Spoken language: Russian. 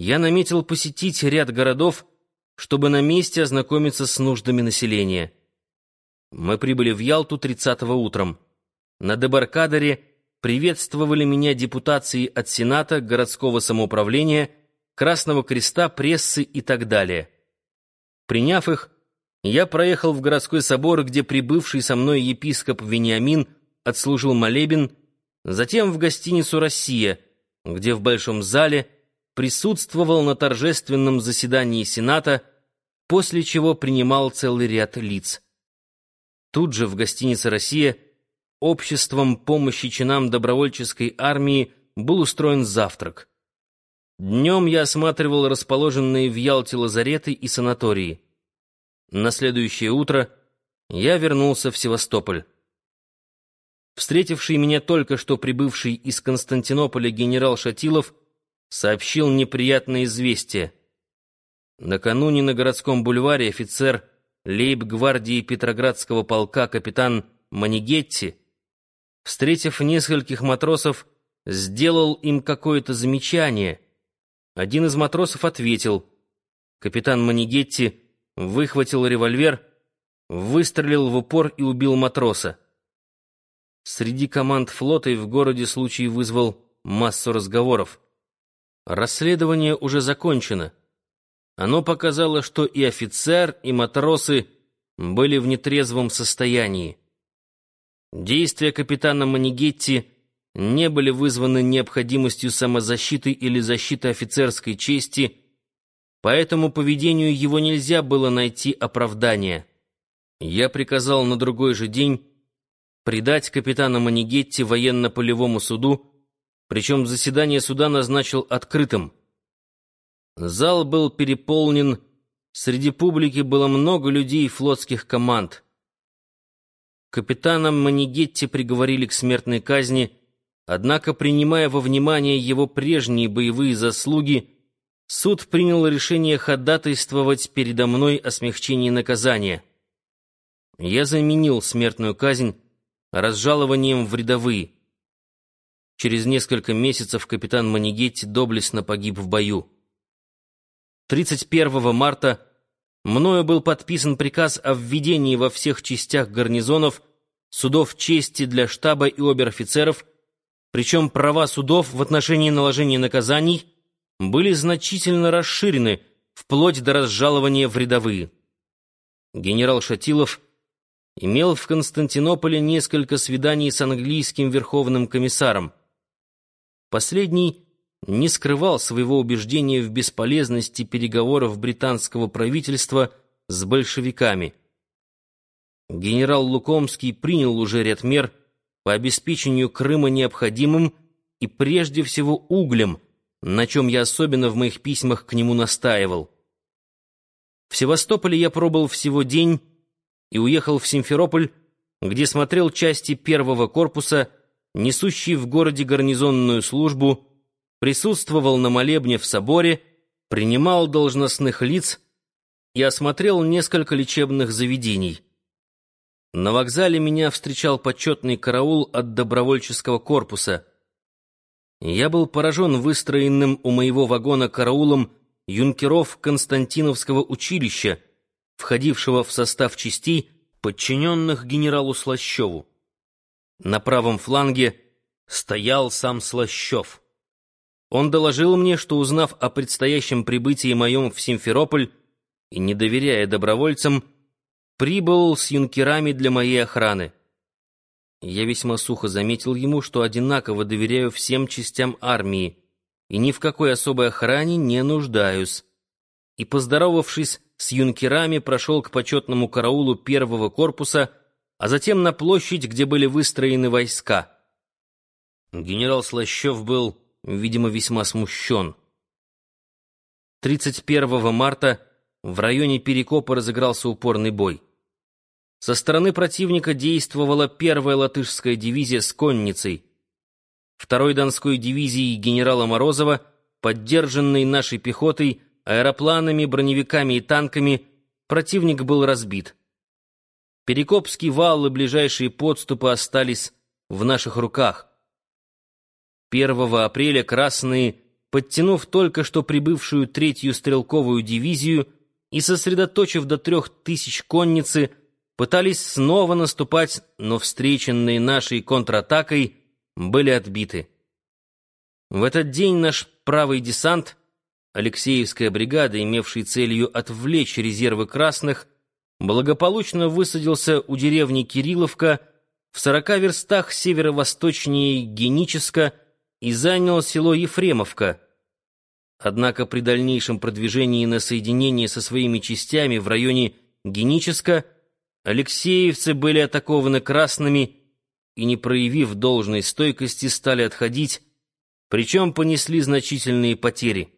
я наметил посетить ряд городов, чтобы на месте ознакомиться с нуждами населения. Мы прибыли в Ялту 30-го утром. На дебаркадере приветствовали меня депутации от Сената, городского самоуправления, Красного Креста, прессы и так далее. Приняв их, я проехал в городской собор, где прибывший со мной епископ Вениамин отслужил молебен, затем в гостиницу «Россия», где в большом зале присутствовал на торжественном заседании Сената, после чего принимал целый ряд лиц. Тут же в гостинице «Россия» обществом помощи чинам добровольческой армии был устроен завтрак. Днем я осматривал расположенные в Ялте лазареты и санатории. На следующее утро я вернулся в Севастополь. Встретивший меня только что прибывший из Константинополя генерал Шатилов сообщил неприятное известие. Накануне на городском бульваре офицер лейб-гвардии Петроградского полка капитан Манигетти, встретив нескольких матросов, сделал им какое-то замечание. Один из матросов ответил. Капитан Манигетти выхватил револьвер, выстрелил в упор и убил матроса. Среди команд флота и в городе случай вызвал массу разговоров. Расследование уже закончено. Оно показало, что и офицер, и матросы были в нетрезвом состоянии. Действия капитана Манигетти не были вызваны необходимостью самозащиты или защиты офицерской чести, Поэтому поведению его нельзя было найти оправдания. Я приказал на другой же день предать капитана Манигетти военно-полевому суду, причем заседание суда назначил открытым. Зал был переполнен, среди публики было много людей флотских команд. Капитана Манигетти приговорили к смертной казни, однако, принимая во внимание его прежние боевые заслуги, суд принял решение ходатайствовать передо мной о смягчении наказания. Я заменил смертную казнь разжалованием в рядовые. Через несколько месяцев капитан Манигетти доблестно погиб в бою. 31 марта мною был подписан приказ о введении во всех частях гарнизонов судов чести для штаба и обер-офицеров, причем права судов в отношении наложения наказаний – были значительно расширены вплоть до разжалования в рядовые. Генерал Шатилов имел в Константинополе несколько свиданий с английским верховным комиссаром. Последний не скрывал своего убеждения в бесполезности переговоров британского правительства с большевиками. Генерал Лукомский принял уже ряд мер по обеспечению Крыма необходимым и прежде всего углем – на чем я особенно в моих письмах к нему настаивал. В Севастополе я пробыл всего день и уехал в Симферополь, где смотрел части первого корпуса, несущие в городе гарнизонную службу, присутствовал на молебне в соборе, принимал должностных лиц и осмотрел несколько лечебных заведений. На вокзале меня встречал почетный караул от добровольческого корпуса — я был поражен выстроенным у моего вагона караулом юнкеров Константиновского училища, входившего в состав частей, подчиненных генералу Слащеву. На правом фланге стоял сам Слащев. Он доложил мне, что, узнав о предстоящем прибытии моем в Симферополь и не доверяя добровольцам, прибыл с юнкерами для моей охраны. Я весьма сухо заметил ему, что одинаково доверяю всем частям армии и ни в какой особой охране не нуждаюсь. И, поздоровавшись с юнкерами, прошел к почетному караулу первого корпуса, а затем на площадь, где были выстроены войска. Генерал Слащев был, видимо, весьма смущен. 31 марта в районе Перекопа разыгрался упорный бой. Со стороны противника действовала первая латышская дивизия с конницей. Второй Донской дивизии генерала Морозова, поддержанной нашей пехотой, аэропланами, броневиками и танками, противник был разбит. Перекопский вал и ближайшие подступы остались в наших руках. 1 апреля красные подтянув только что прибывшую третью стрелковую дивизию и сосредоточив до трех тысяч конницы, пытались снова наступать, но встреченные нашей контратакой были отбиты. В этот день наш правый десант, Алексеевская бригада, имевший целью отвлечь резервы красных, благополучно высадился у деревни Кирилловка в сорока верстах северо-восточнее Геническа и занял село Ефремовка. Однако при дальнейшем продвижении на соединение со своими частями в районе Геническа Алексеевцы были атакованы красными и, не проявив должной стойкости, стали отходить, причем понесли значительные потери.